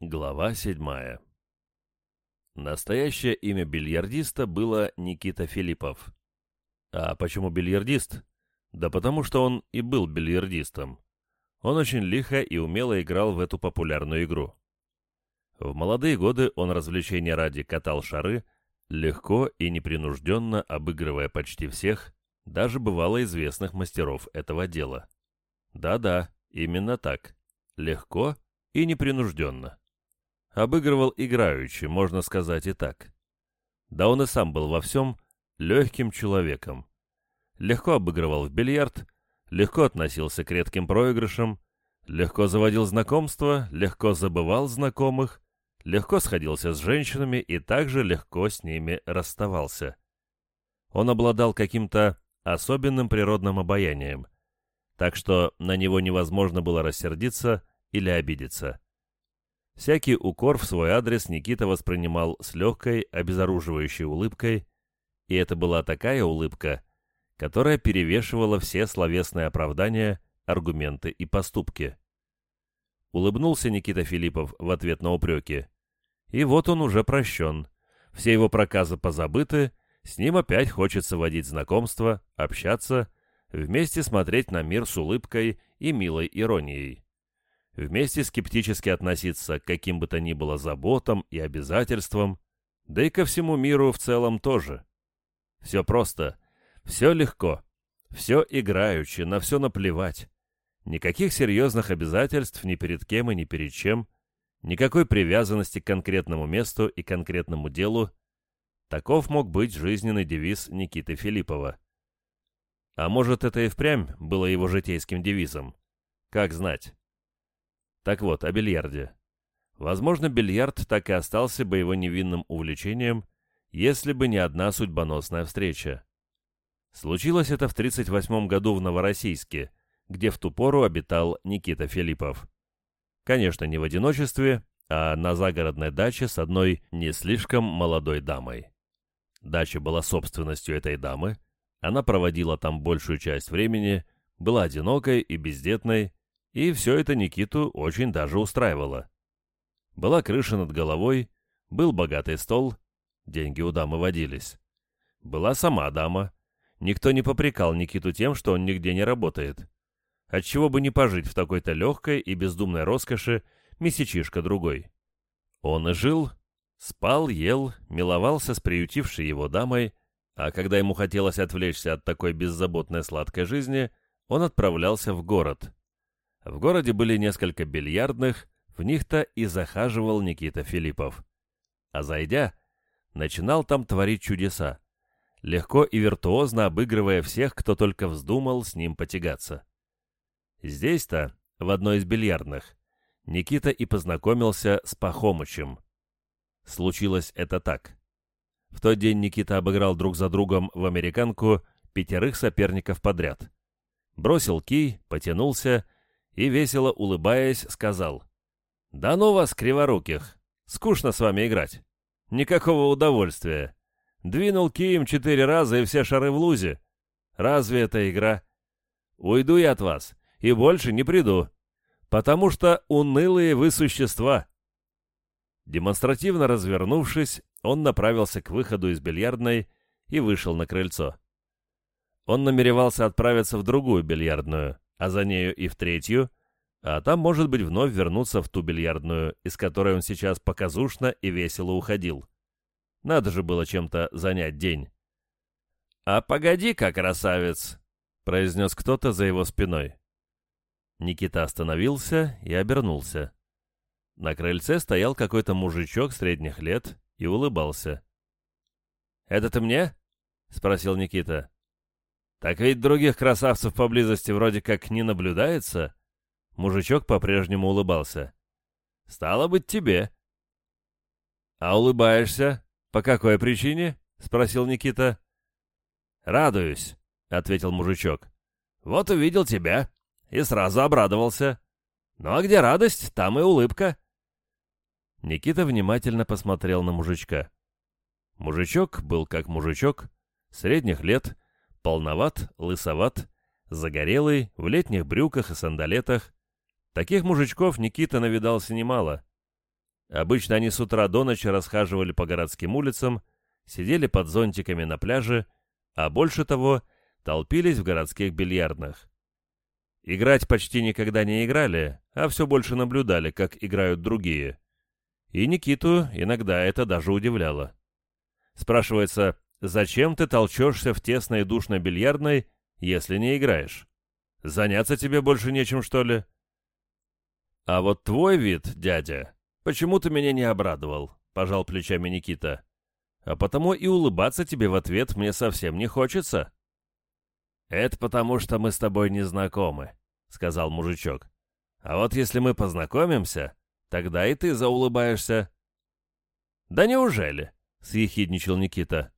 Глава седьмая Настоящее имя бильярдиста было Никита Филиппов. А почему бильярдист? Да потому что он и был бильярдистом. Он очень лихо и умело играл в эту популярную игру. В молодые годы он развлечения ради катал шары, легко и непринужденно обыгрывая почти всех, даже бывало известных мастеров этого дела. Да-да, именно так. Легко и непринужденно. Обыгрывал играючи, можно сказать и так. Да он и сам был во всем легким человеком. Легко обыгрывал в бильярд, легко относился к редким проигрышам, легко заводил знакомства, легко забывал знакомых, легко сходился с женщинами и также легко с ними расставался. Он обладал каким-то особенным природным обаянием, так что на него невозможно было рассердиться или обидеться. Всякий укор в свой адрес Никита воспринимал с легкой, обезоруживающей улыбкой, и это была такая улыбка, которая перевешивала все словесные оправдания, аргументы и поступки. Улыбнулся Никита Филиппов в ответ на упреки. И вот он уже прощен. Все его проказы позабыты, с ним опять хочется водить знакомства, общаться, вместе смотреть на мир с улыбкой и милой иронией. Вместе скептически относиться к каким бы то ни было заботам и обязательствам, да и ко всему миру в целом тоже. Все просто — все легко, все играючи, на все наплевать. Никаких серьезных обязательств ни перед кем и ни перед чем, никакой привязанности к конкретному месту и конкретному делу. Таков мог быть жизненный девиз Никиты Филиппова. А может, это и впрямь было его житейским девизом? Как знать. Так вот, о бильярде. Возможно, бильярд так и остался бы его невинным увлечением, если бы не одна судьбоносная встреча. Случилось это в 1938 году в Новороссийске, где в ту пору обитал Никита Филиппов. Конечно, не в одиночестве, а на загородной даче с одной не слишком молодой дамой. Дача была собственностью этой дамы, она проводила там большую часть времени, была одинокой и бездетной, и все это Никиту очень даже устраивало. Была крыша над головой, был богатый стол, деньги у дамы водились. Была сама дама, Никто не попрекал Никиту тем, что он нигде не работает. Отчего бы не пожить в такой-то легкой и бездумной роскоши месячишка другой. Он и жил, спал, ел, миловался с приютившей его дамой, а когда ему хотелось отвлечься от такой беззаботной сладкой жизни, он отправлялся в город. В городе были несколько бильярдных, в них-то и захаживал Никита Филиппов. А зайдя, начинал там творить чудеса легко и виртуозно обыгрывая всех, кто только вздумал с ним потягаться. Здесь-то, в одной из бильярдных, Никита и познакомился с Пахомычем. Случилось это так. В тот день Никита обыграл друг за другом в американку пятерых соперников подряд. Бросил кий, потянулся и, весело улыбаясь, сказал «Да ну вас, криворуких! Скучно с вами играть. Никакого удовольствия. Двинул кием четыре раза и все шары в лузе. Разве это игра? Уйду я от вас и больше не приду, потому что унылые вы существа. Демонстративно развернувшись, он направился к выходу из бильярдной и вышел на крыльцо. Он намеревался отправиться в другую бильярдную, а за нею и в третью, а там, может быть, вновь вернуться в ту бильярдную, из которой он сейчас показушно и весело уходил. Надо же было чем-то занять день. «А погоди-ка, красавец!» — произнес кто-то за его спиной. Никита остановился и обернулся. На крыльце стоял какой-то мужичок средних лет и улыбался. «Это ты мне?» — спросил Никита. «Так ведь других красавцев поблизости вроде как не наблюдается?» Мужичок по-прежнему улыбался. «Стало быть, тебе». «А улыбаешься?» «По какой причине?» — спросил Никита. «Радуюсь», — ответил мужичок. «Вот увидел тебя и сразу обрадовался. Ну а где радость, там и улыбка». Никита внимательно посмотрел на мужичка. Мужичок был как мужичок, средних лет, полноват, лысоват, загорелый, в летних брюках и сандалетах. Таких мужичков Никита навидался немало. Обычно они с утра до ночи расхаживали по городским улицам, сидели под зонтиками на пляже, а больше того, толпились в городских бильярдных. Играть почти никогда не играли, а все больше наблюдали, как играют другие. И Никиту иногда это даже удивляло. Спрашивается, зачем ты толчешься в тесной душной бильярдной, если не играешь? Заняться тебе больше нечем, что ли? А вот твой вид, дядя, почему ты меня не обрадовал, пожал плечами Никита. А потому и улыбаться тебе в ответ мне совсем не хочется. Это потому, что мы с тобой не знакомы, сказал мужичок. А вот если мы познакомимся, тогда и ты заулыбаешься. Да неужели? съехидничал Никита.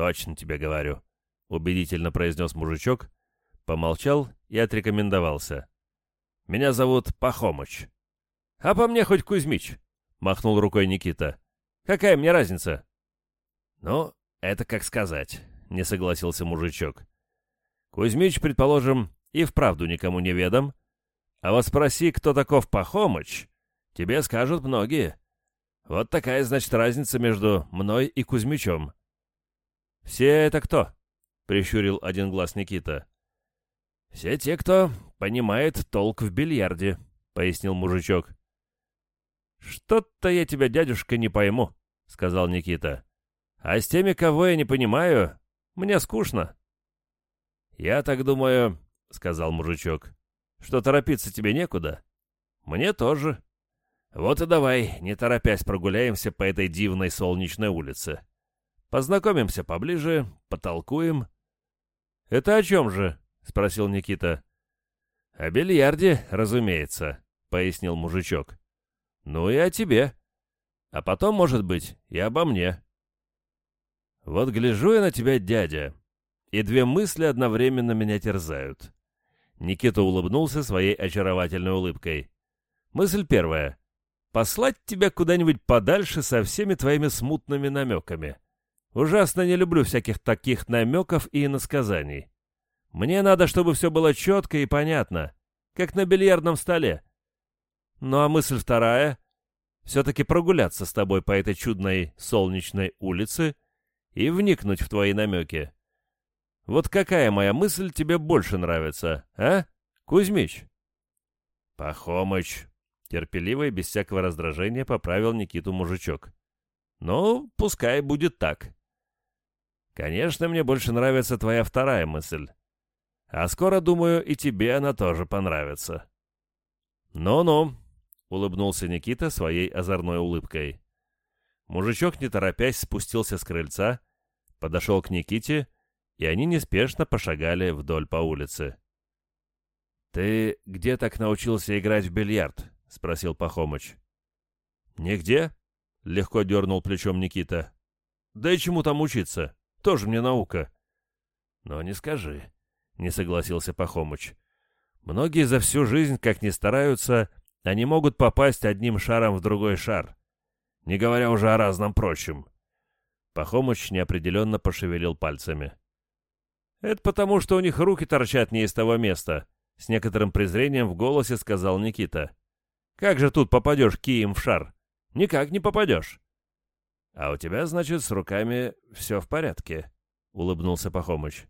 Точно тебе говорю, убедительно произнес мужичок, помолчал и отрекомендовался. Меня зовут Пахомыч. А по мне хоть Кузьмич, махнул рукой Никита. Какая мне разница? Ну, это как сказать, не согласился мужичок. Кузьмич, предположим, и вправду никому не ведом. А вот спроси, кто таков Пахомыч, тебе скажут многие. Вот такая, значит, разница между мной и Кузьмичом. «Все это кто?» — прищурил один глаз Никита. «Все те, кто понимает толк в бильярде», — пояснил мужичок. «Что-то я тебя, дядюшка, не пойму», — сказал Никита. «А с теми, кого я не понимаю, мне скучно». «Я так думаю», — сказал мужичок, — «что торопиться тебе некуда». «Мне тоже». «Вот и давай, не торопясь, прогуляемся по этой дивной солнечной улице. Познакомимся поближе, потолкуем». «Это о чем же?» — спросил Никита. «О бильярде, разумеется», — пояснил мужичок. «Ну и о тебе. А потом, может быть, и обо мне». «Вот гляжу я на тебя, дядя, и две мысли одновременно меня терзают». Никита улыбнулся своей очаровательной улыбкой. «Мысль первая. Послать тебя куда-нибудь подальше со всеми твоими смутными намеками. Ужасно не люблю всяких таких намеков и иносказаний. Мне надо, чтобы все было четко и понятно, как на бильярдном столе. Ну а мысль вторая — все-таки прогуляться с тобой по этой чудной солнечной улице и вникнуть в твои намеки. Вот какая моя мысль тебе больше нравится, а, Кузьмич? Пахомыч, терпеливо и без всякого раздражения поправил Никиту мужичок. Ну, пускай будет так. Конечно, мне больше нравится твоя вторая мысль. А скоро, думаю, и тебе она тоже понравится. «Ну-ну», — улыбнулся Никита своей озорной улыбкой. Мужичок, не торопясь, спустился с крыльца, подошел к Никите, и они неспешно пошагали вдоль по улице. «Ты где так научился играть в бильярд?» — спросил Пахомыч. «Нигде?» — легко дернул плечом Никита. «Да и чему там учиться? Тоже мне наука». «Но не скажи не согласился Пахомыч. Многие за всю жизнь, как ни стараются, они могут попасть одним шаром в другой шар, не говоря уже о разном прочем. Пахомыч неопределенно пошевелил пальцами. «Это потому, что у них руки торчат не из того места», — с некоторым презрением в голосе сказал Никита. «Как же тут попадешь кием в шар? Никак не попадешь». «А у тебя, значит, с руками все в порядке», — улыбнулся Пахомыч.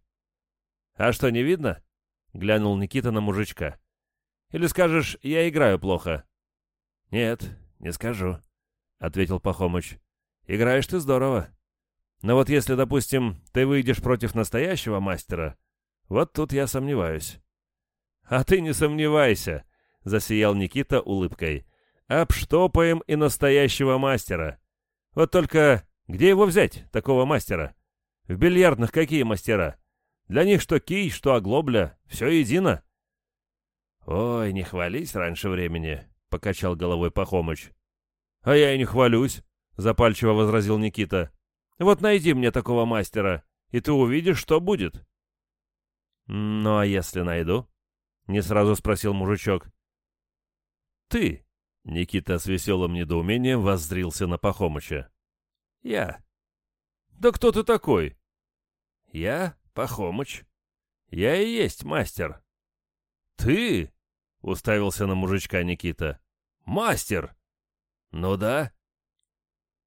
«А что, не видно?» — глянул Никита на мужичка. «Или скажешь, я играю плохо?» «Нет, не скажу», — ответил Пахомыч. «Играешь ты здорово. Но вот если, допустим, ты выйдешь против настоящего мастера, вот тут я сомневаюсь». «А ты не сомневайся», — засиял Никита улыбкой. «Обштопаем и настоящего мастера. Вот только где его взять, такого мастера? В бильярдных какие мастера? Для них что кий, что оглобля, все едино. «Ой, не хвались раньше времени», — покачал головой Пахомыч. «А я и не хвалюсь», — запальчиво возразил Никита. «Вот найди мне такого мастера, и ты увидишь, что будет». «Ну, а если найду?» — не сразу спросил мужичок. «Ты», — Никита с веселым недоумением воззрился на Пахомыча. «Я». «Да кто ты такой?» «Я Пахомыч. Я и есть мастер. Ты? Уставился на мужичка Никита. Мастер! «Ну да».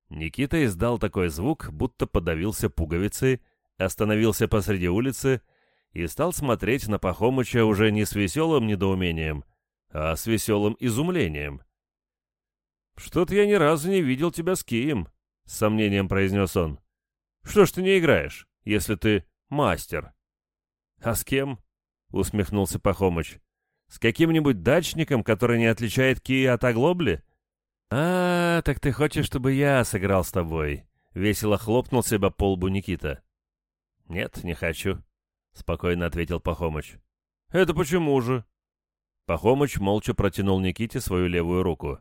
Никита издал такой звук, будто подавился пуговицей, остановился посреди улицы и стал смотреть на Пахомыча уже не с веселым недоумением, а с веселым изумлением. «Что-то я ни разу не видел тебя с Кием», — с сомнением произнес он. «Что ж ты не играешь, если ты мастер?» «А с кем?» — усмехнулся Пахомыч. «С каким-нибудь дачником, который не отличает Кия от оглобли?» «А, так ты хочешь, чтобы я сыграл с тобой?» — весело хлопнул себя по лбу Никита. «Нет, не хочу», — спокойно ответил Пахомыч. «Это почему же?» Пахомыч молча протянул Никите свою левую руку.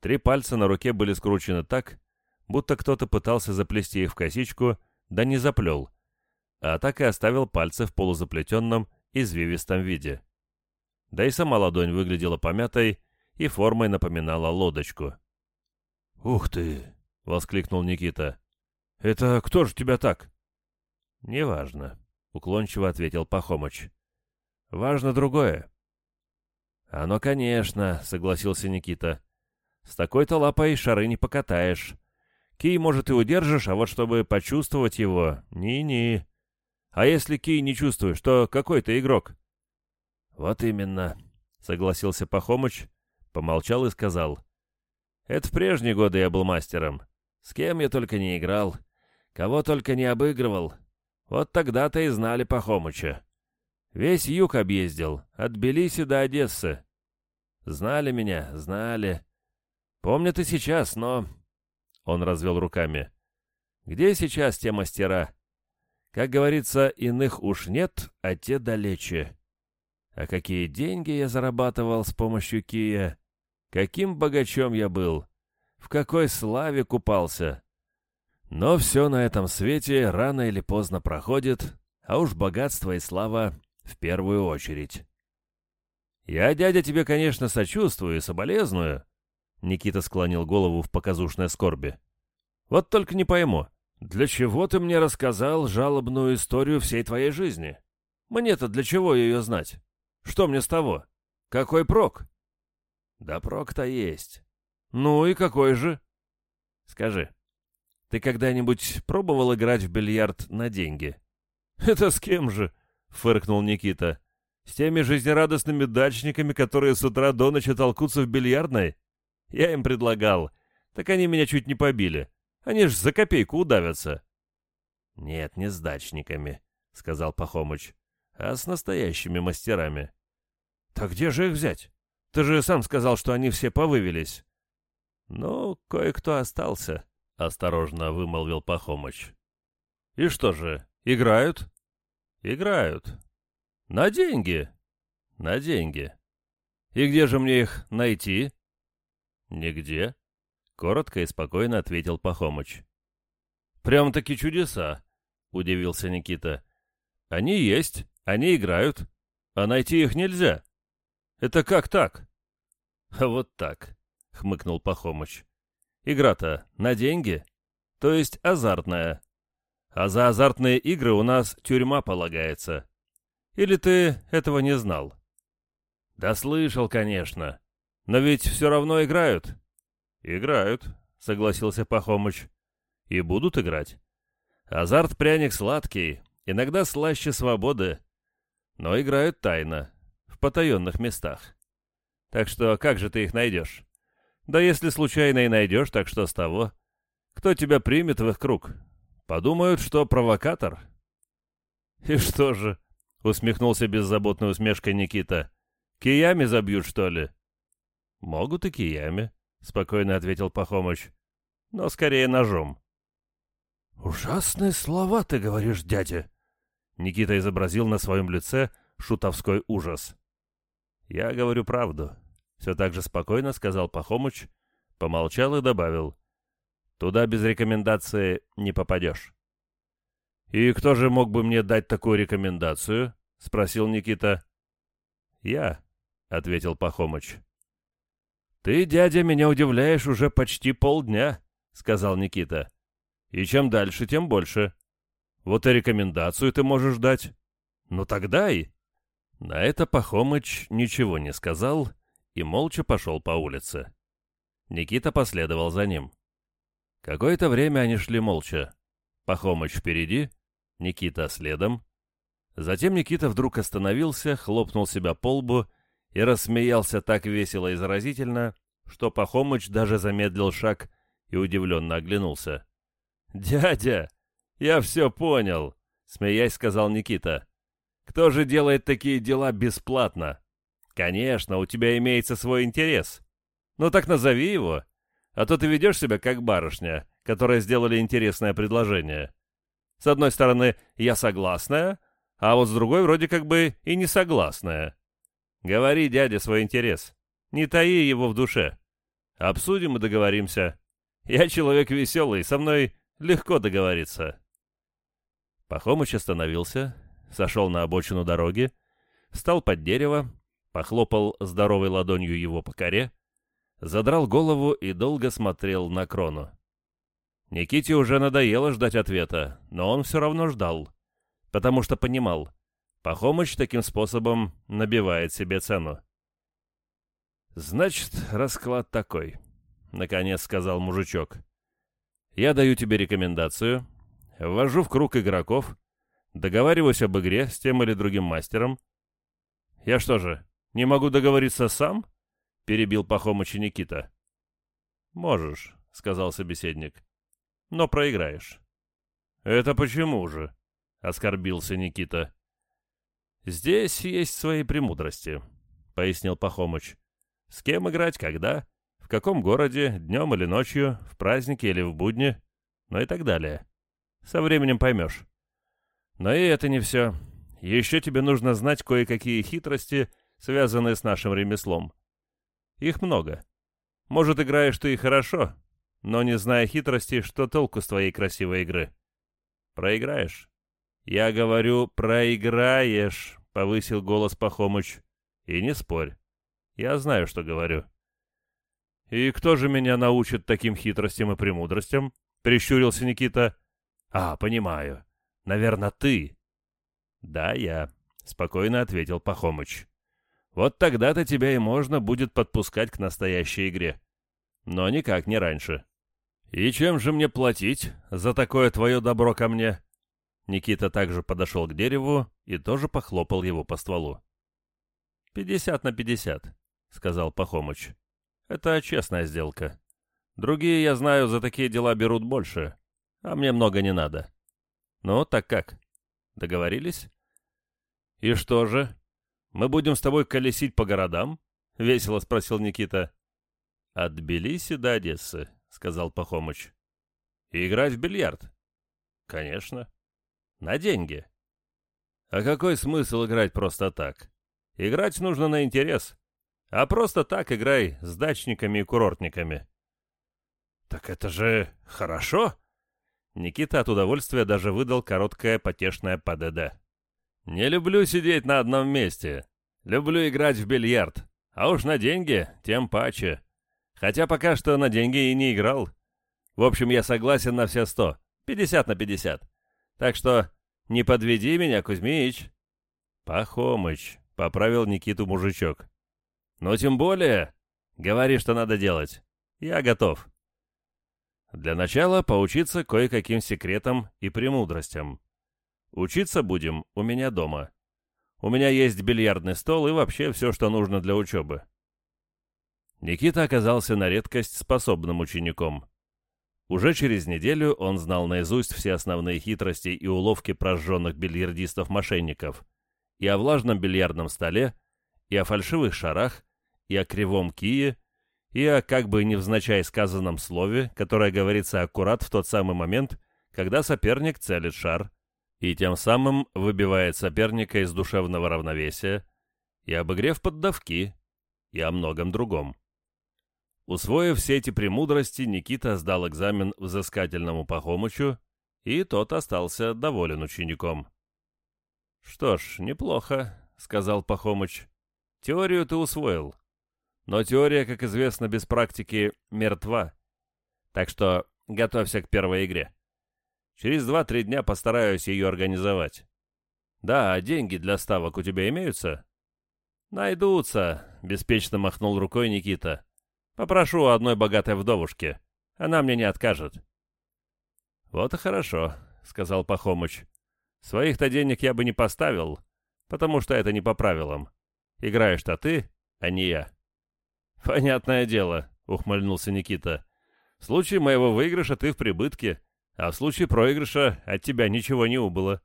Три пальца на руке были скручены так, будто кто-то пытался заплести их в косичку, да не заплел, а так и оставил пальцы в полузаплетенном, извивистом виде. Да и сама ладонь выглядела помятой и формой напоминала лодочку. «Ух ты!» — воскликнул Никита. «Это кто же тебя так?» «Неважно», — уклончиво ответил Пахомыч. «Важно другое». «Оно, конечно», — согласился Никита. «С такой-то лапой шары не покатаешь. Кий, может, и удержишь, а вот чтобы почувствовать его, ни-ни. А если кий не чувствуешь, то какой ты игрок?» «Вот именно», — согласился Пахомыч, помолчал и сказал. «Это в прежние годы я был мастером. С кем я только не играл, кого только не обыгрывал, вот тогда-то и знали Пахомыча. Весь юг объездил, от Тбилиси до Одессы. Знали меня, знали. Помнят и сейчас, но...» Он развел руками. «Где сейчас те мастера? Как говорится, иных уж нет, а те далече. А какие деньги я зарабатывал с помощью Кия? Каким богачом я был? В какой славе купался? Но все на этом свете рано или поздно проходит, а уж богатство и слава в первую очередь. «Я, дядя, тебе, конечно, сочувствую и соболезную», — Никита склонил голову в показушной скорби. «Вот только не пойму, для чего ты мне рассказал жалобную историю всей твоей жизни? Мне-то для чего ее знать? Что мне с того? Какой прок?» «Да прок-то есть». «Ну и какой же?» «Скажи, ты когда-нибудь пробовал играть в бильярд на деньги?» «Это с кем же?» — фыркнул Никита. «С теми жизнерадостными дачниками, которые с утра до ночи толкутся в бильярдной? Я им предлагал. Так они меня чуть не побили. Они ж за копейку удавятся». «Нет, не с дачниками», — сказал Пахомыч, — «а с настоящими мастерами». «Так где же их взять? Ты же сам сказал, что они все повывелись». «Ну, кое-кто остался», — осторожно вымолвил Пахомыч. «И что же, играют?» «Играют. На деньги?» «На деньги. И где же мне их найти?» «Нигде», — коротко и спокойно ответил Пахомыч. «Прям-таки чудеса», — удивился Никита. «Они есть, они играют, а найти их нельзя. Это как так?» «А вот так», — хмыкнул Пахомыч. Игра-то на деньги, то есть азартная. А за азартные игры у нас тюрьма полагается. Или ты этого не знал? Да слышал, конечно. Но ведь все равно играют. Играют, согласился Пахомыч. И будут играть. Азарт пряник сладкий, иногда слаще свободы. Но играют тайно, в потаенных местах. Так что как же ты их найдешь? Да если случайно и найдешь, так что с того? Кто тебя примет в их круг? Подумают, что провокатор. И что же? Усмехнулся беззаботной усмешкой Никита. Киями забьют, что ли? Могут и киями, спокойно ответил Пахомыч. Но скорее ножом. «Ужасные слова ты говоришь, дядя!» Никита изобразил на своем лице шутовской ужас. «Я говорю правду. Все так же спокойно сказал Пахомыч, помолчал и добавил. Туда без рекомендации не попадешь. «И кто же мог бы мне дать такую рекомендацию?» — спросил Никита. «Я», — ответил Пахомыч. «Ты, дядя, меня удивляешь уже почти полдня», — сказал Никита. «И чем дальше, тем больше. Вот и рекомендацию ты можешь дать. Ну тогда и...» На это Пахомыч ничего не сказал и молча пошел по улице. Никита последовал за ним. Какое-то время они шли молча. Пахомыч впереди, Никита следом. Затем Никита вдруг остановился, хлопнул себя по лбу и рассмеялся так весело и заразительно, что Пахомыч даже замедлил шаг и удивленно оглянулся. «Дядя, я все понял», — смеясь сказал Никита. «Кто же делает такие дела бесплатно? Конечно, у тебя имеется свой интерес. Ну так назови его, а то ты ведешь себя как барышня, которая сделали интересное предложение. С одной стороны, я согласная, а вот с другой вроде как бы и не согласная. Говори, дядя, свой интерес. Не таи его в душе. Обсудим и договоримся. Я человек веселый, со мной легко договориться. Пахомыч остановился, сошел на обочину дороги, встал под дерево, похлопал здоровой ладонью его по коре, задрал голову и долго смотрел на крону. Никите уже надоело ждать ответа, но он все равно ждал, потому что понимал, Пахомыч таким способом набивает себе цену. «Значит, расклад такой», — наконец сказал мужичок. «Я даю тебе рекомендацию, ввожу в круг игроков, договариваюсь об игре с тем или другим мастером. Я что же, не могу договориться сам?» — перебил Пахомыч и Никита. «Можешь», — сказал собеседник, — «но проиграешь». «Это почему же?» — оскорбился Никита. «Здесь есть свои премудрости», — пояснил Пахомыч. «С кем играть, когда, в каком городе, днем или ночью, в празднике или в будни, ну и так далее. Со временем поймешь. Но и это не все. Еще тебе нужно знать кое-какие хитрости, связанные с нашим ремеслом. Их много. Может, играешь ты и хорошо, но не зная хитрости, что толку с твоей красивой игры? Проиграешь. Я говорю, проиграешь, повысил голос Пахомыч. И не спорь. Я знаю, что говорю. «И кто же меня научит таким хитростям и премудростям?» — прищурился Никита. «А, понимаю. Наверное, ты». «Да, я», — спокойно ответил Пахомыч. «Вот тогда-то тебя и можно будет подпускать к настоящей игре. Но никак не раньше». «И чем же мне платить за такое твое добро ко мне?» Никита также подошел к дереву и тоже похлопал его по стволу. «Пятьдесят на пятьдесят», — сказал Пахомыч. «Это честная сделка. Другие, я знаю, за такие дела берут больше, а мне много не надо. Ну, так как? Договорились?» «И что же? Мы будем с тобой колесить по городам?» — весело спросил Никита. «От Тбилиси до Одессы», — сказал Пахомыч. «И играть в бильярд?» «Конечно». На деньги. А какой смысл играть просто так? Играть нужно на интерес. А просто так играй с дачниками и курортниками. Так это же хорошо. Никита от удовольствия даже выдал короткое потешное ПДД. Не люблю сидеть на одном месте. Люблю играть в бильярд. А уж на деньги тем паче. Хотя пока что на деньги и не играл. В общем, я согласен на все сто. Пятьдесят на пятьдесят. Так что не подведи меня, Кузьмич. Пахомыч, поправил Никиту мужичок. Но тем более, говори, что надо делать. Я готов. Для начала поучиться кое-каким секретам и премудростям. Учиться будем у меня дома. У меня есть бильярдный стол и вообще все, что нужно для учебы. Никита оказался на редкость способным учеником. Уже через неделю он знал наизусть все основные хитрости и уловки прожженных бильярдистов-мошенников. И о влажном бильярдном столе, и о фальшивых шарах, и о кривом кие, и о как бы невзначай сказанном слове, которое говорится аккурат в тот самый момент, когда соперник целит шар, и тем самым выбивает соперника из душевного равновесия, и об игре в поддавки, и о многом другом. Усвоив все эти премудрости, Никита сдал экзамен взыскательному Пахомычу, и тот остался доволен учеником. «Что ж, неплохо», — сказал Пахомыч. «Теорию ты усвоил. Но теория, как известно, без практики мертва. Так что готовься к первой игре. Через два-три дня постараюсь ее организовать. Да, а деньги для ставок у тебя имеются?» «Найдутся», — беспечно махнул рукой Никита. Попрошу у одной богатой вдовушки. Она мне не откажет». «Вот и хорошо», — сказал Пахомыч. «Своих-то денег я бы не поставил, потому что это не по правилам. Играешь-то ты, а не я». «Понятное дело», — ухмыльнулся Никита. «В случае моего выигрыша ты в прибытке, а в случае проигрыша от тебя ничего не убыло».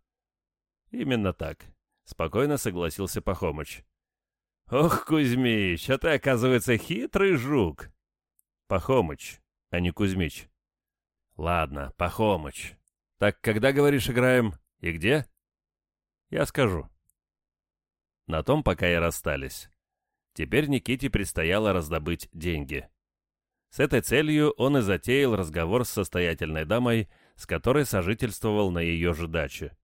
«Именно так», — спокойно согласился Пахомыч. «Ох, Кузьмич, а ты, оказывается, хитрый жук!» «Пахомыч, а не Кузьмич». «Ладно, Пахомыч. Так когда, говоришь, играем? И где?» «Я скажу». На том пока и расстались. Теперь Никите предстояло раздобыть деньги. С этой целью он и затеял разговор с состоятельной дамой, с которой сожительствовал на ее же даче.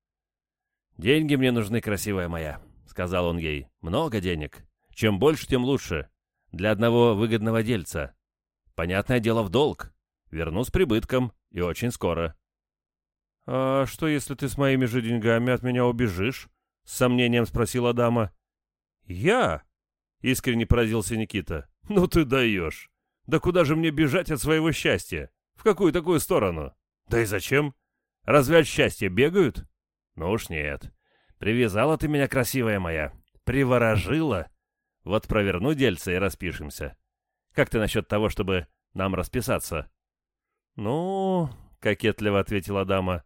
«Деньги мне нужны, красивая моя», — сказал он ей. «Много денег. Чем больше, тем лучше. Для одного выгодного дельца. Понятное дело, в долг. Верну с прибытком, и очень скоро». «А что, если ты с моими же деньгами от меня убежишь?» — с сомнением спросила дама. «Я?» — искренне поразился Никита. «Ну ты даешь! Да куда же мне бежать от своего счастья? В какую такую сторону? Да и зачем? Разве от счастья бегают?» «Ну уж нет. Привязала ты меня, красивая моя. Приворожила. Вот проверну дельце и распишемся. Как ты насчет того, чтобы нам расписаться?» «Ну...» — кокетливо ответила дама.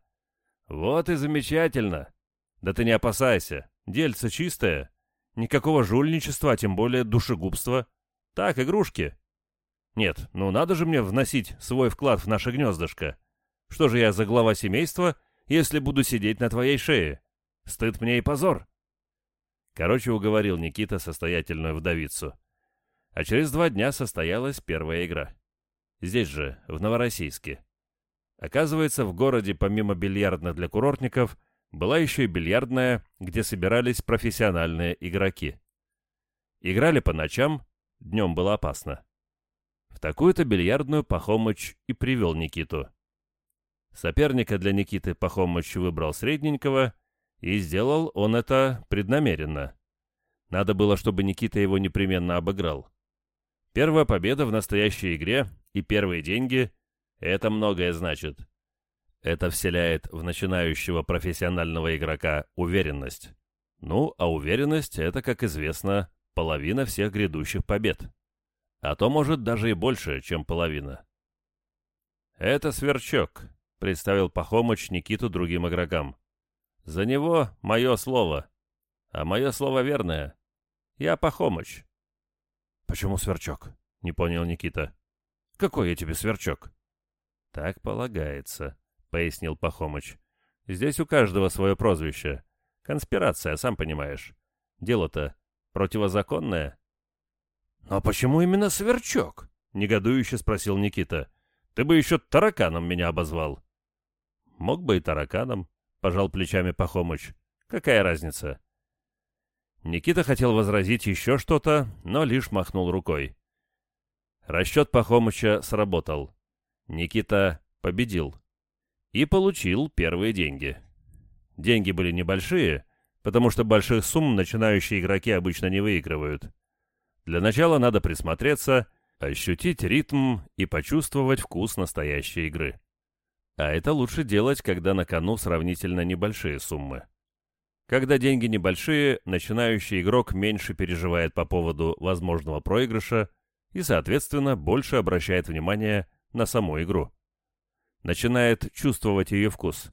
«Вот и замечательно. Да ты не опасайся. Дельце чистое. Никакого жульничества, а тем более душегубства. Так, игрушки. Нет, ну надо же мне вносить свой вклад в наше гнездышко. Что же я за глава семейства, если буду сидеть на твоей шее? Стыд мне и позор. Короче, уговорил Никита состоятельную вдовицу. А через два дня состоялась первая игра. Здесь же, в Новороссийске. Оказывается, в городе помимо бильярдных для курортников – была еще и бильярдная, где собирались профессиональные игроки. Играли по ночам, днем было опасно. В такую-то бильярдную Пахомыч и привел Никиту. Соперника для Никиты Пахомыч выбрал средненького, и сделал он это преднамеренно. Надо было, чтобы Никита его непременно обыграл. Первая победа в настоящей игре и первые деньги — это многое значит. Это вселяет в начинающего профессионального игрока уверенность. Ну, а уверенность – это, как известно, половина всех грядущих побед. А то, может, даже и больше, чем половина. «Это Сверчок», — представил Пахомыч Никиту другим игрокам. «За него мое слово. А мое слово верное. Я Пахомыч». «Почему Сверчок?» — не понял Никита. «Какой я тебе Сверчок?» «Так полагается», — пояснил Пахомыч. «Здесь у каждого свое прозвище. Конспирация, сам понимаешь. Дело-то противозаконное». «Но почему именно Сверчок?» — негодующе спросил Никита. «Ты бы еще тараканом меня обозвал». «Мог бы и тараканом», — пожал плечами Пахомыч. «Какая разница?» Никита хотел возразить еще что-то, но лишь махнул рукой. Расчет Пахомыча сработал. Никита победил и получил первые деньги. Деньги были небольшие, потому что больших сумм начинающие игроки обычно не выигрывают. Для начала надо присмотреться, ощутить ритм и почувствовать вкус настоящей игры. А это лучше делать, когда на кону сравнительно небольшие суммы. Когда деньги небольшие, начинающий игрок меньше переживает по поводу возможного проигрыша и, соответственно, больше обращает внимание на саму игру начинает чувствовать ее вкус,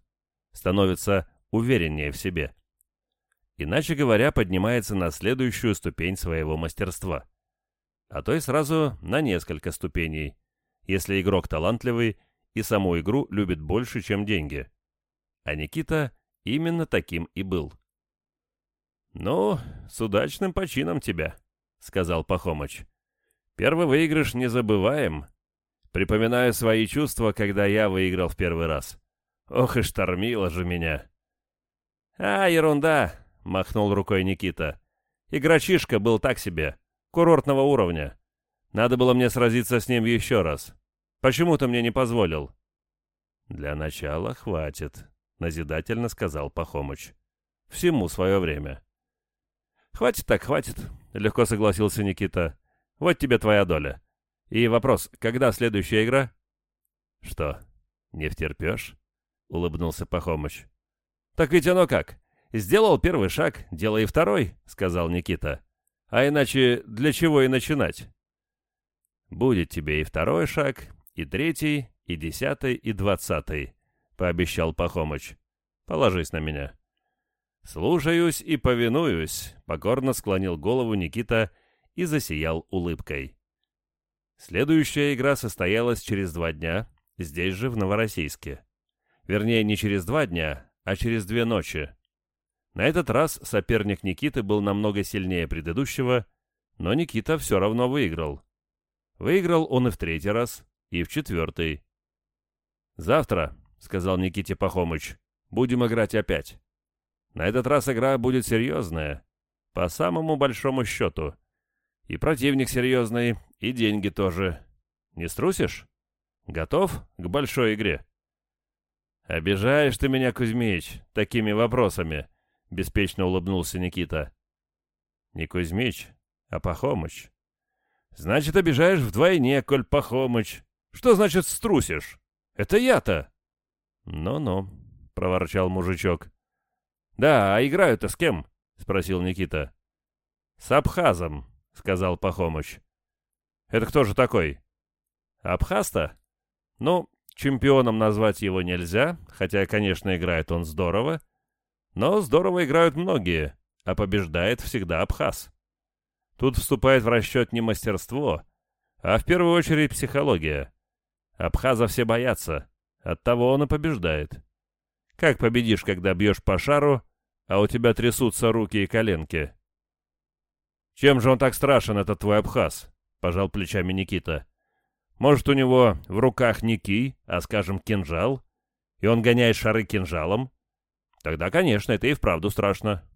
становится увереннее в себе. Иначе говоря, поднимается на следующую ступень своего мастерства. А то и сразу на несколько ступеней, если игрок талантливый и саму игру любит больше, чем деньги. А Никита именно таким и был. «Ну, с удачным почином тебя», — сказал Пахомыч. «Первый выигрыш не забываем, Припоминаю свои чувства, когда я выиграл в первый раз. Ох и штормило же меня. «А, ерунда!» — махнул рукой Никита. «Игрочишка был так себе, курортного уровня. Надо было мне сразиться с ним еще раз. Почему ты мне не позволил?» «Для начала хватит», — назидательно сказал Пахомыч. «Всему свое время». «Хватит так хватит», — легко согласился Никита. «Вот тебе твоя доля. И вопрос, когда следующая игра? Что, не втерпешь? Улыбнулся Пахомыч. Так ведь оно как. Сделал первый шаг, делай второй, сказал Никита. А иначе для чего и начинать? Будет тебе и второй шаг, и третий, и десятый, и двадцатый, пообещал Пахомыч. Положись на меня. «Слушаюсь и повинуюсь», — покорно склонил голову Никита и засиял улыбкой. Следующая игра состоялась через два дня, здесь же, в Новороссийске. Вернее, не через два дня, а через две ночи. На этот раз соперник Никиты был намного сильнее предыдущего, но Никита все равно выиграл. Выиграл он и в третий раз, и в четвертый. «Завтра», — сказал Никите Пахомыч, — «будем играть опять. На этот раз игра будет серьезная, по самому большому счету. И противник серьезный, и деньги тоже. Не струсишь? Готов к большой игре?» «Обижаешь ты меня, Кузьмич, такими вопросами», — беспечно улыбнулся Никита. «Не Кузьмич, а Пахомыч». «Значит, обижаешь вдвойне, коль Пахомыч. Что значит струсишь? Это я-то». «Ну-ну», — проворчал мужичок. «Да, а играют-то с кем?» — спросил Никита. «С Абхазом», — сказал Пахомыч. «Это кто же такой?» «Абхаз-то? Ну, чемпионом назвать его нельзя, хотя, конечно, играет он здорово. Но здорово играют многие, а побеждает всегда Абхаз. Тут вступает в расчет не мастерство, а в первую очередь психология. Абхаза все боятся, оттого он и побеждает. Как победишь, когда бьешь по шару, а у тебя трясутся руки и коленки? «Чем же он так страшен, этот твой Абхаз?» — пожал плечами Никита. «Может, у него в руках не кий, а, скажем, кинжал, и он гоняет шары кинжалом? Тогда, конечно, это и вправду страшно».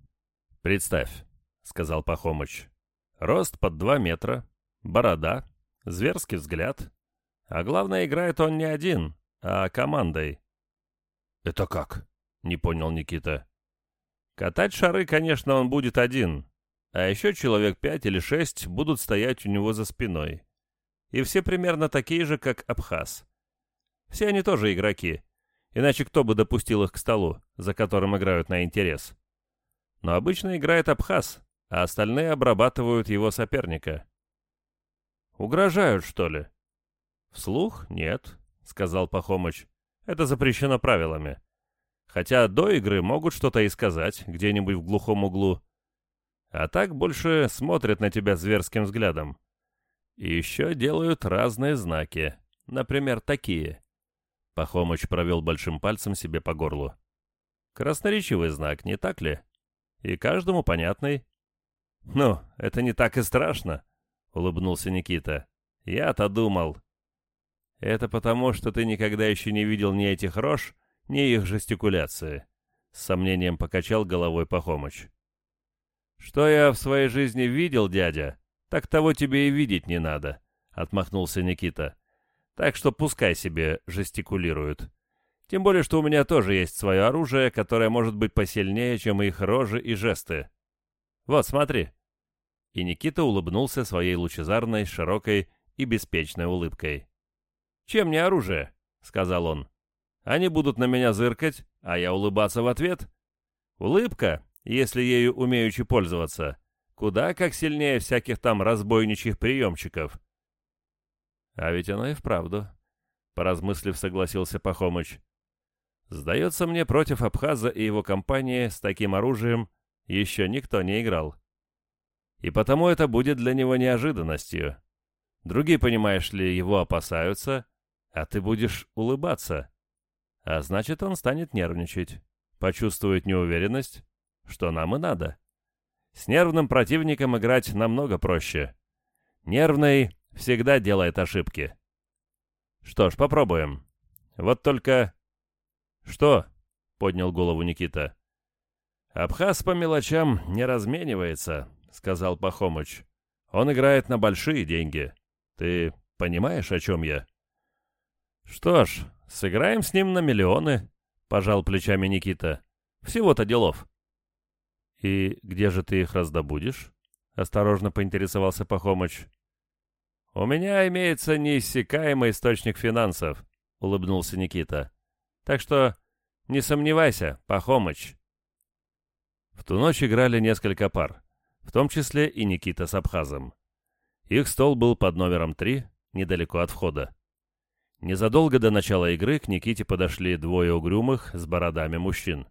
«Представь», — сказал Пахомыч. «Рост под два метра, борода, зверский взгляд. А главное, играет он не один, а командой». «Это как?» — не понял Никита. Катать шары, конечно, он будет один, а еще человек пять или шесть будут стоять у него за спиной. И все примерно такие же, как Абхаз. Все они тоже игроки, иначе кто бы допустил их к столу, за которым играют на интерес. Но обычно играет Абхаз, а остальные обрабатывают его соперника. «Угрожают, что ли?» «Вслух? Нет», — сказал Пахомыч. «Это запрещено правилами. Хотя до игры могут что-то и сказать, где-нибудь в глухом углу. А так больше смотрят на тебя зверским взглядом. И еще делают разные знаки. Например, такие. Пахомыч провел большим пальцем себе по горлу. Красноречивый знак, не так ли? И каждому понятный. «Ну, это не так и страшно», — улыбнулся Никита. «Я-то думал». «Это потому, что ты никогда еще не видел ни этих рож, ни их жестикуляции», — с сомнением покачал головой Пахомыч. «Что я в своей жизни видел, дядя, так того тебе и видеть не надо», — отмахнулся Никита. «Так что пускай себе жестикулируют. Тем более, что у меня тоже есть свое оружие, которое может быть посильнее, чем их рожи и жесты. Вот, смотри». И Никита улыбнулся своей лучезарной, широкой и беспечной улыбкой. «Чем не оружие?» — сказал он. Они будут на меня зыркать, а я улыбаться в ответ. Улыбка, если ею умеючи пользоваться, куда как сильнее всяких там разбойничьих приемчиков. А ведь оно и вправду, — поразмыслив, согласился Пахомыч. Сдается мне, против Абхаза и его компании с таким оружием еще никто не играл. И потому это будет для него неожиданностью. Другие, понимаешь ли, его опасаются, а ты будешь улыбаться. А значит, он станет нервничать, почувствует неуверенность, что нам и надо. С нервным противником играть намного проще. Нервный всегда делает ошибки. Что ж, попробуем. Вот только... Что? Поднял голову Никита. Абхаз по мелочам не разменивается, сказал Пахомыч. Он играет на большие деньги. Ты понимаешь, о чем я? Что ж, «Сыграем с ним на миллионы», — пожал плечами Никита. «Всего-то делов». «И где же ты их раздобудешь?» — осторожно поинтересовался Пахомыч. «У меня имеется неиссякаемый источник финансов», — улыбнулся Никита. «Так что не сомневайся, Пахомыч». В ту ночь играли несколько пар, в том числе и Никита с Абхазом. Их стол был под номером три, недалеко от входа. Незадолго до начала игры к Никите подошли двое угрюмых с бородами мужчин.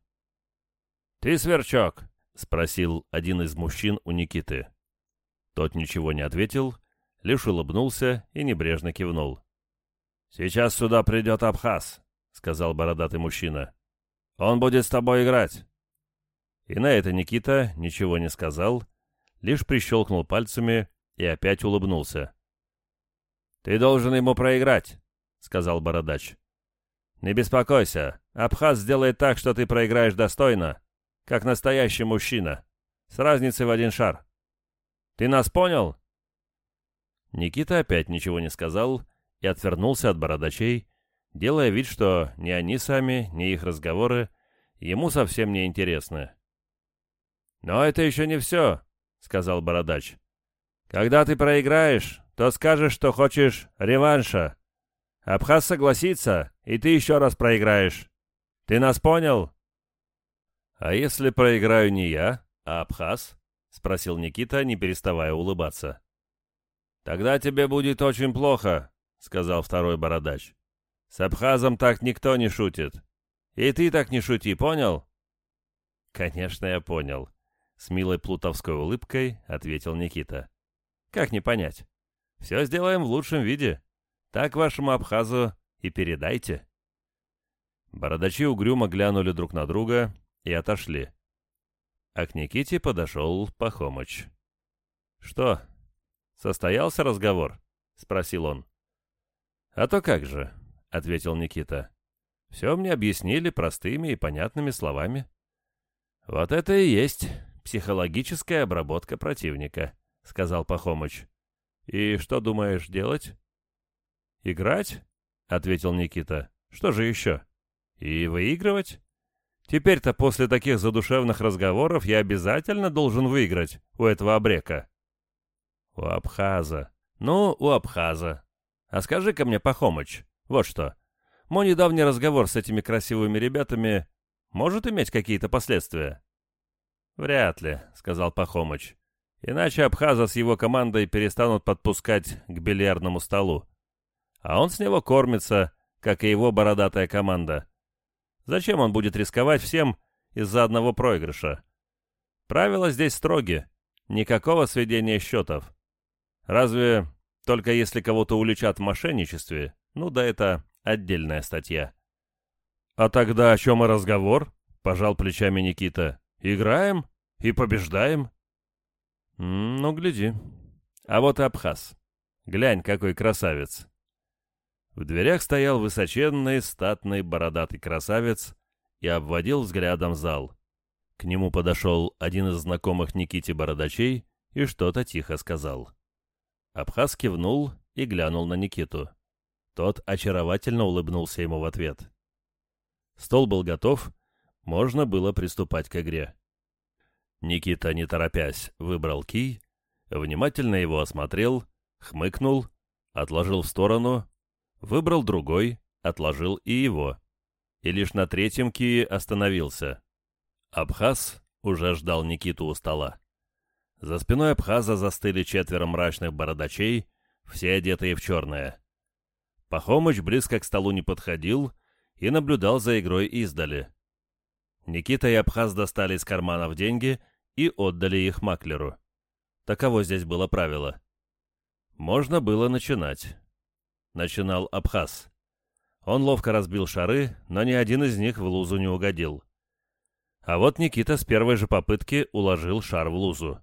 «Ты сверчок?» — спросил один из мужчин у Никиты. Тот ничего не ответил, лишь улыбнулся и небрежно кивнул. «Сейчас сюда придет Абхаз», — сказал бородатый мужчина. «Он будет с тобой играть». И на это Никита ничего не сказал, лишь прищелкнул пальцами и опять улыбнулся. «Ты должен ему проиграть», — сказал бородач. «Не беспокойся, Абхаз сделает так, что ты проиграешь достойно, как настоящий мужчина, с разницей в один шар. Ты нас понял?» Никита опять ничего не сказал и отвернулся от бородачей, делая вид, что ни они сами, ни их разговоры ему совсем не интересны. «Но это еще не все», — сказал бородач. «Когда ты проиграешь, то скажешь, что хочешь реванша. Абхаз согласится, и ты еще раз проиграешь. Ты нас понял?» «А если проиграю не я, а Абхаз?» — спросил Никита, не переставая улыбаться. «Тогда тебе будет очень плохо», — сказал второй бородач. «С Абхазом так никто не шутит. И ты так не шути, понял?» «Конечно, я понял», — с милой плутовской улыбкой ответил Никита. «Как не понять? Все сделаем в лучшем виде. Так вашему Абхазу и передайте». Бородачи угрюмо глянули друг на друга и отошли. А к Никите подошел Пахомыч. «Что, «Состоялся разговор?» — спросил он. «А то как же», — ответил Никита. «Все мне объяснили простыми и понятными словами». «Вот это и есть психологическая обработка противника», — сказал Пахомыч. «И что думаешь делать?» «Играть?» — ответил Никита. «Что же еще?» «И выигрывать?» «Теперь-то после таких задушевных разговоров я обязательно должен выиграть у этого обрека». «У Абхаза. Ну, у Абхаза. А скажи-ка мне, Пахомыч, вот что. Мой недавний разговор с этими красивыми ребятами может иметь какие-то последствия?» «Вряд ли», — сказал Пахомыч. «Иначе Абхаза с его командой перестанут подпускать к бильярдному столу. А он с него кормится, как и его бородатая команда. Зачем он будет рисковать всем из-за одного проигрыша? Правила здесь строги. Никакого сведения счетов. Разве только если кого-то уличат в мошенничестве, ну да это отдельная статья. «А тогда о чем и разговор?» — пожал плечами Никита. «Играем и побеждаем?» «Ну, гляди. А вот и Абхаз. Глянь, какой красавец!» В дверях стоял высоченный, статный, бородатый красавец и обводил взглядом зал. К нему подошел один из знакомых Никите бородачей и что-то тихо сказал. Абхаз кивнул и глянул на Никиту. Тот очаровательно улыбнулся ему в ответ. Стол был готов, можно было приступать к игре. Никита, не торопясь, выбрал кий, внимательно его осмотрел, хмыкнул, отложил в сторону, выбрал другой, отложил и его. И лишь на третьем кие остановился. Абхаз уже ждал Никиту у стола. За спиной Абхаза застыли четверо мрачных бородачей, все одетые в черное. Пахомыч близко к столу не подходил и наблюдал за игрой издали. Никита и Абхаз достали из карманов деньги и отдали их маклеру. Таково здесь было правило. Можно было начинать. Начинал Абхаз. Он ловко разбил шары, но ни один из них в лузу не угодил. А вот Никита с первой же попытки уложил шар в лузу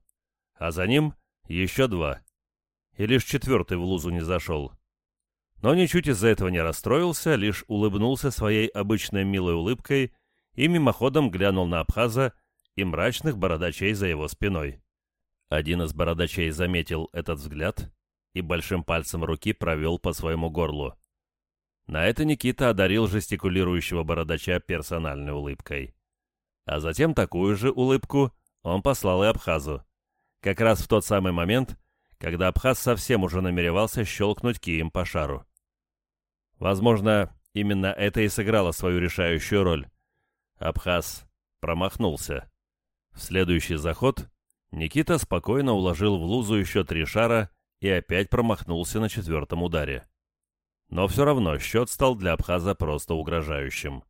а за ним еще два. И лишь четвертый в лузу не зашел. Но ничуть из-за этого не расстроился, лишь улыбнулся своей обычной милой улыбкой и мимоходом глянул на Абхаза и мрачных бородачей за его спиной. Один из бородачей заметил этот взгляд и большим пальцем руки провел по своему горлу. На это Никита одарил жестикулирующего бородача персональной улыбкой. А затем такую же улыбку он послал и Абхазу как раз в тот самый момент, когда Абхаз совсем уже намеревался щелкнуть кием по шару. Возможно, именно это и сыграло свою решающую роль. Абхаз промахнулся. В следующий заход Никита спокойно уложил в лузу еще три шара и опять промахнулся на четвертом ударе. Но все равно счет стал для Абхаза просто угрожающим.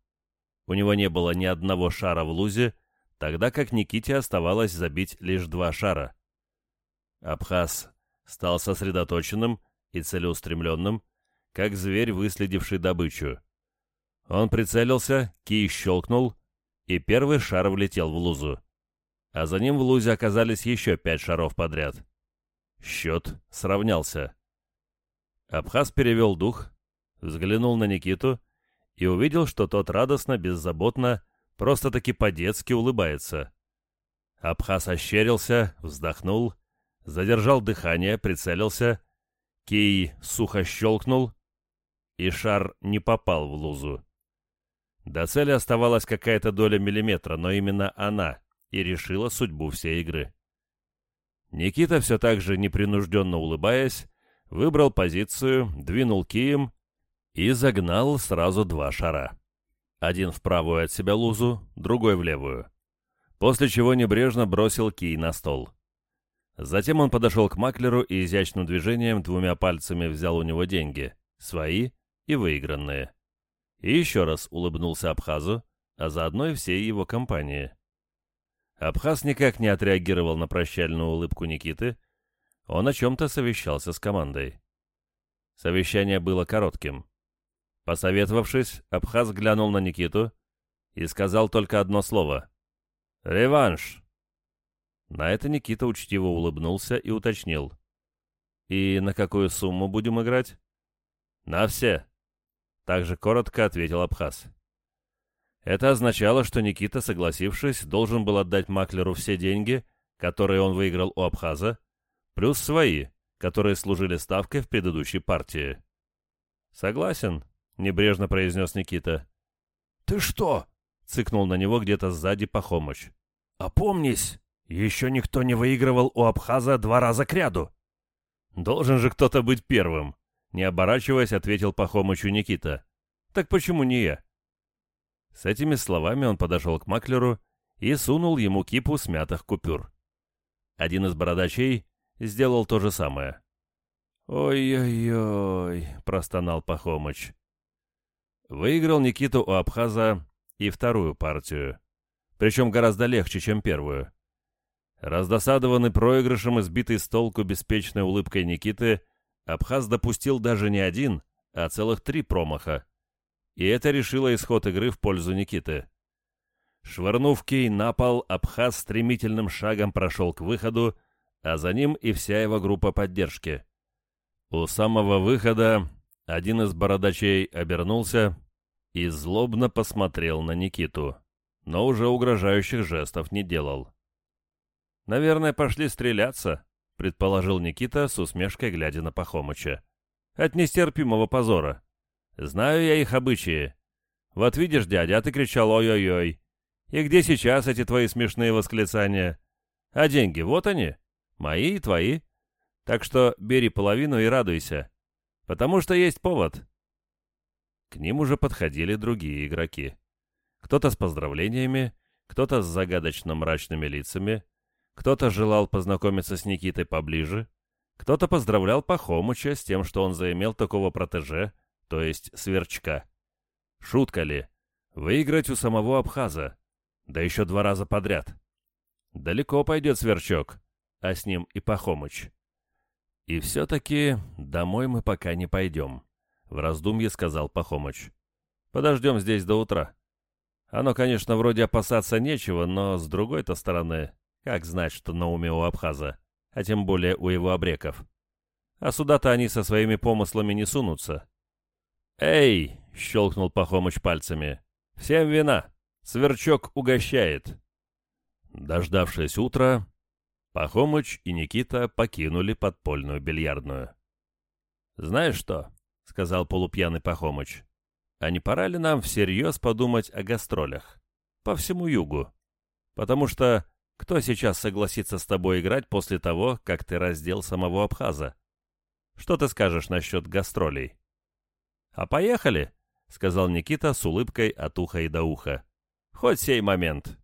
У него не было ни одного шара в лузе, тогда как Никите оставалось забить лишь два шара. Абхаз стал сосредоточенным и целеустремленным, как зверь, выследивший добычу. Он прицелился, кий щелкнул, и первый шар влетел в лузу. А за ним в лузе оказались еще пять шаров подряд. Счет сравнялся. Абхаз перевел дух, взглянул на Никиту и увидел, что тот радостно, беззаботно, просто-таки по-детски улыбается. Абхаз ощерился, вздохнул, задержал дыхание, прицелился, кий сухо щелкнул, и шар не попал в лузу. До цели оставалась какая-то доля миллиметра, но именно она и решила судьбу всей игры. Никита, все так же непринужденно улыбаясь, выбрал позицию, двинул кием и загнал сразу два шара. Один в правую от себя лузу, другой в левую. После чего небрежно бросил кий на стол. Затем он подошел к маклеру и изящным движением двумя пальцами взял у него деньги, свои и выигранные. И еще раз улыбнулся Абхазу, а заодно и всей его компании. Абхаз никак не отреагировал на прощальную улыбку Никиты, он о чем-то совещался с командой. Совещание было коротким. Посоветовавшись, Абхаз глянул на Никиту и сказал только одно слово. «Реванш!» На это Никита учтиво улыбнулся и уточнил. «И на какую сумму будем играть?» «На все!» Также коротко ответил Абхаз. Это означало, что Никита, согласившись, должен был отдать маклеру все деньги, которые он выиграл у Абхаза, плюс свои, которые служили ставкой в предыдущей партии. «Согласен», — небрежно произнес Никита. «Ты что?» — цыкнул на него где-то сзади Пахомыч. «Опомнись, еще никто не выигрывал у Абхаза два раза кряду». «Должен же кто-то быть первым», — не оборачиваясь, ответил Пахомычу Никита. «Так почему не я?» С этими словами он подошел к маклеру и сунул ему кипу смятых купюр. Один из бородачей сделал то же самое. «Ой-ой-ой», — простонал Пахомыч. Выиграл Никиту у Абхаза и вторую партию. Причем гораздо легче, чем первую. Раздосадованный проигрышем и сбитый с толку беспечной улыбкой Никиты, Абхаз допустил даже не один, а целых три промаха. И это решило исход игры в пользу Никиты. Швырнув кей на пол, Абхаз стремительным шагом прошел к выходу, а за ним и вся его группа поддержки. У самого выхода один из бородачей обернулся и злобно посмотрел на Никиту, но уже угрожающих жестов не делал. «Наверное, пошли стреляться», — предположил Никита с усмешкой, глядя на Пахомыча. «От нестерпимого позора. Знаю я их обычаи. Вот видишь, дядя, а ты кричал «Ой-ой-ой». И где сейчас эти твои смешные восклицания? А деньги, вот они. Мои и твои. Так что бери половину и радуйся. Потому что есть повод. К ним уже подходили другие игроки. Кто-то с поздравлениями, кто-то с загадочно мрачными лицами, кто-то желал познакомиться с Никитой поближе, кто-то поздравлял Пахомыча с тем, что он заимел такого протеже, то есть сверчка. Шутка ли? Выиграть у самого Абхаза, да еще два раза подряд. Далеко пойдет сверчок, а с ним и Пахомыч. И все-таки домой мы пока не пойдем, в раздумье сказал Пахомыч. Подождем здесь до утра. Оно, конечно, вроде опасаться нечего, но с другой-то стороны, как знать, что на уме у Абхаза, а тем более у его обреков. А сюда-то они со своими помыслами не сунутся. «Эй!» — щелкнул Пахомыч пальцами. «Всем вина! Сверчок угощает!» Дождавшись утра, Пахомыч и Никита покинули подпольную бильярдную. «Знаешь что?» — сказал полупьяный Пахомыч. «А не пора ли нам всерьез подумать о гастролях? По всему югу. Потому что, Кто сейчас согласится с тобой играть после того, как ты раздел самого Абхаза? Что ты скажешь насчет гастролей?» «А поехали!» — сказал Никита с улыбкой от уха и до уха. «Хоть сей момент!»